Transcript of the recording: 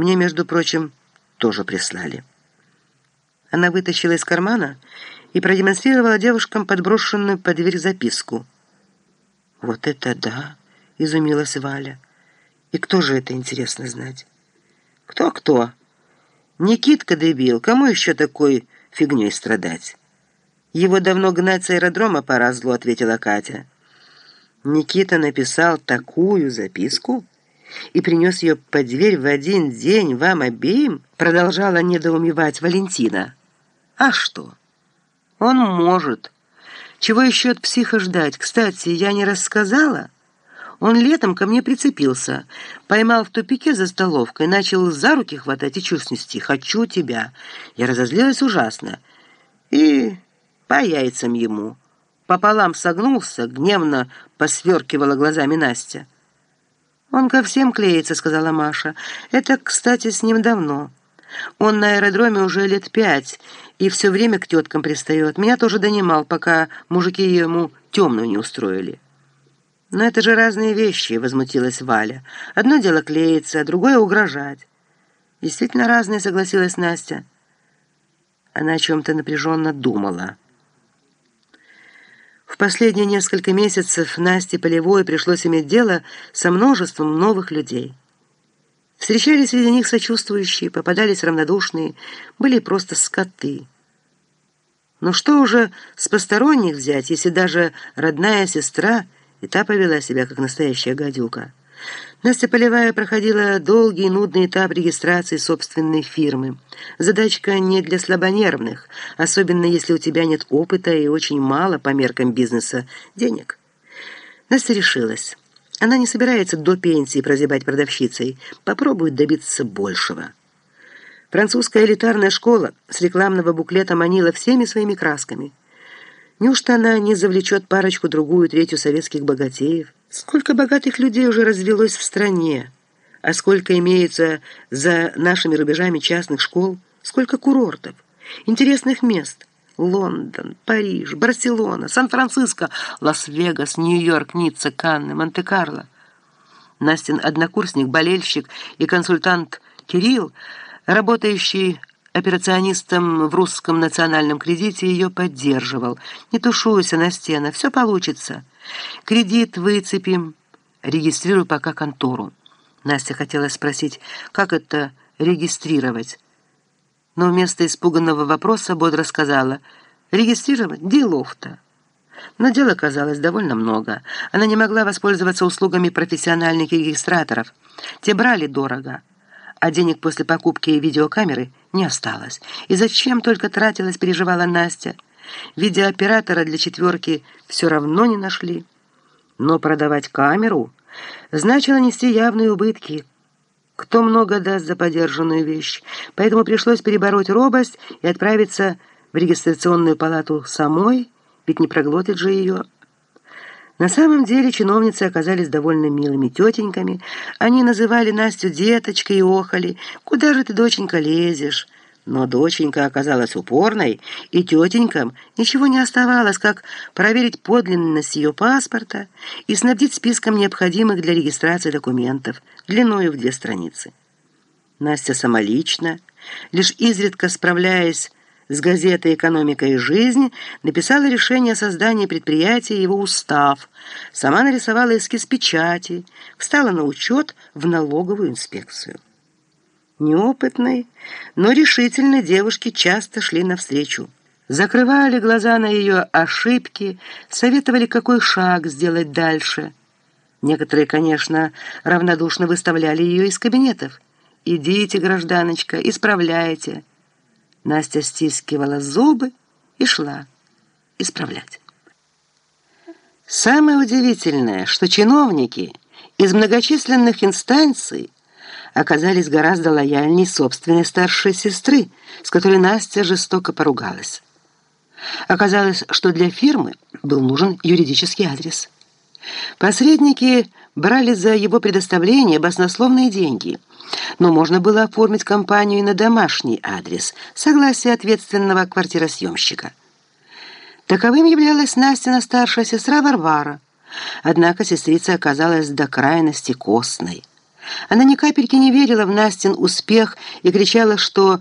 Мне, между прочим, тоже прислали». Она вытащила из кармана и продемонстрировала девушкам подброшенную под дверь записку. «Вот это да!» — изумилась Валя. «И кто же это, интересно знать?» «Кто-кто?» «Никитка дебил, кому еще такой фигней страдать?» «Его давно гнать с аэродрома пора зло», — ответила Катя. Никита написал такую записку и принес ее под дверь в один день вам обеим, продолжала недоумевать Валентина. А что? Он может. Чего еще от психа ждать? Кстати, я не рассказала. Он летом ко мне прицепился, поймал в тупике за столовкой, начал за руки хватать и чушь нести. «Хочу тебя». Я разозлилась ужасно. И по яйцам ему. Пополам согнулся, гневно посверкивала глазами Настя. «Он ко всем клеится», — сказала Маша. «Это, кстати, с ним давно. Он на аэродроме уже лет пять и все время к теткам пристает. Меня тоже донимал, пока мужики ему темную не устроили». «Но это же разные вещи», — возмутилась Валя. «Одно дело клеиться, а другое — угрожать». «Действительно разные», — согласилась Настя. Она о чем-то напряженно думала. В последние несколько месяцев Насте Полевой пришлось иметь дело со множеством новых людей. Встречались среди них сочувствующие, попадались равнодушные, были просто скоты. Но что уже с посторонних взять, если даже родная сестра и та повела себя как настоящая гадюка? Настя Полевая проходила долгий и нудный этап регистрации собственной фирмы. Задачка не для слабонервных, особенно если у тебя нет опыта и очень мало по меркам бизнеса денег. Настя решилась. Она не собирается до пенсии прозябать продавщицей, попробует добиться большего. Французская элитарная школа с рекламного буклета манила всеми своими красками. Неужто она не завлечет парочку-другую, третью советских богатеев? Сколько богатых людей уже развелось в стране, а сколько имеется за нашими рубежами частных школ, сколько курортов, интересных мест. Лондон, Париж, Барселона, Сан-Франциско, Лас-Вегас, Нью-Йорк, Ницца, Канны, Монте-Карло. Настин однокурсник, болельщик и консультант Кирилл, работающий операционистом в русском национальном кредите, ее поддерживал. «Не тушуйся, Настена, все получится». Кредит выцепим. Регистрирую пока контору. Настя хотела спросить, как это регистрировать. Но вместо испуганного вопроса бодро сказала, регистрировать делов-то. Но дел оказалось довольно много. Она не могла воспользоваться услугами профессиональных регистраторов. Те брали дорого, а денег после покупки видеокамеры не осталось. И зачем только тратилась, переживала Настя. Видеооператора для четверки все равно не нашли. Но продавать камеру значило нести явные убытки. Кто много даст за подержанную вещь? Поэтому пришлось перебороть робость и отправиться в регистрационную палату самой, ведь не проглотит же ее. На самом деле чиновницы оказались довольно милыми тетеньками. Они называли Настю деточкой и охали. «Куда же ты, доченька, лезешь?» Но доченька оказалась упорной, и тетенькам ничего не оставалось, как проверить подлинность ее паспорта и снабдить списком необходимых для регистрации документов, длиною в две страницы. Настя самолично, лишь изредка справляясь с газетой «Экономика и жизнь», написала решение о создании предприятия и его устав, сама нарисовала эскиз печати, встала на учет в налоговую инспекцию. Неопытной, но решительной девушки часто шли навстречу. Закрывали глаза на ее ошибки, советовали, какой шаг сделать дальше. Некоторые, конечно, равнодушно выставляли ее из кабинетов. «Идите, гражданочка, исправляйте». Настя стискивала зубы и шла исправлять. Самое удивительное, что чиновники из многочисленных инстанций оказались гораздо лояльнее собственной старшей сестры, с которой Настя жестоко поругалась. Оказалось, что для фирмы был нужен юридический адрес. Посредники брали за его предоставление баснословные деньги, но можно было оформить компанию и на домашний адрес, согласие ответственного квартиросъемщика. Таковым являлась Настина старшая сестра Варвара, однако сестрица оказалась до крайности костной. Она ни капельки не верила в Настин успех и кричала, что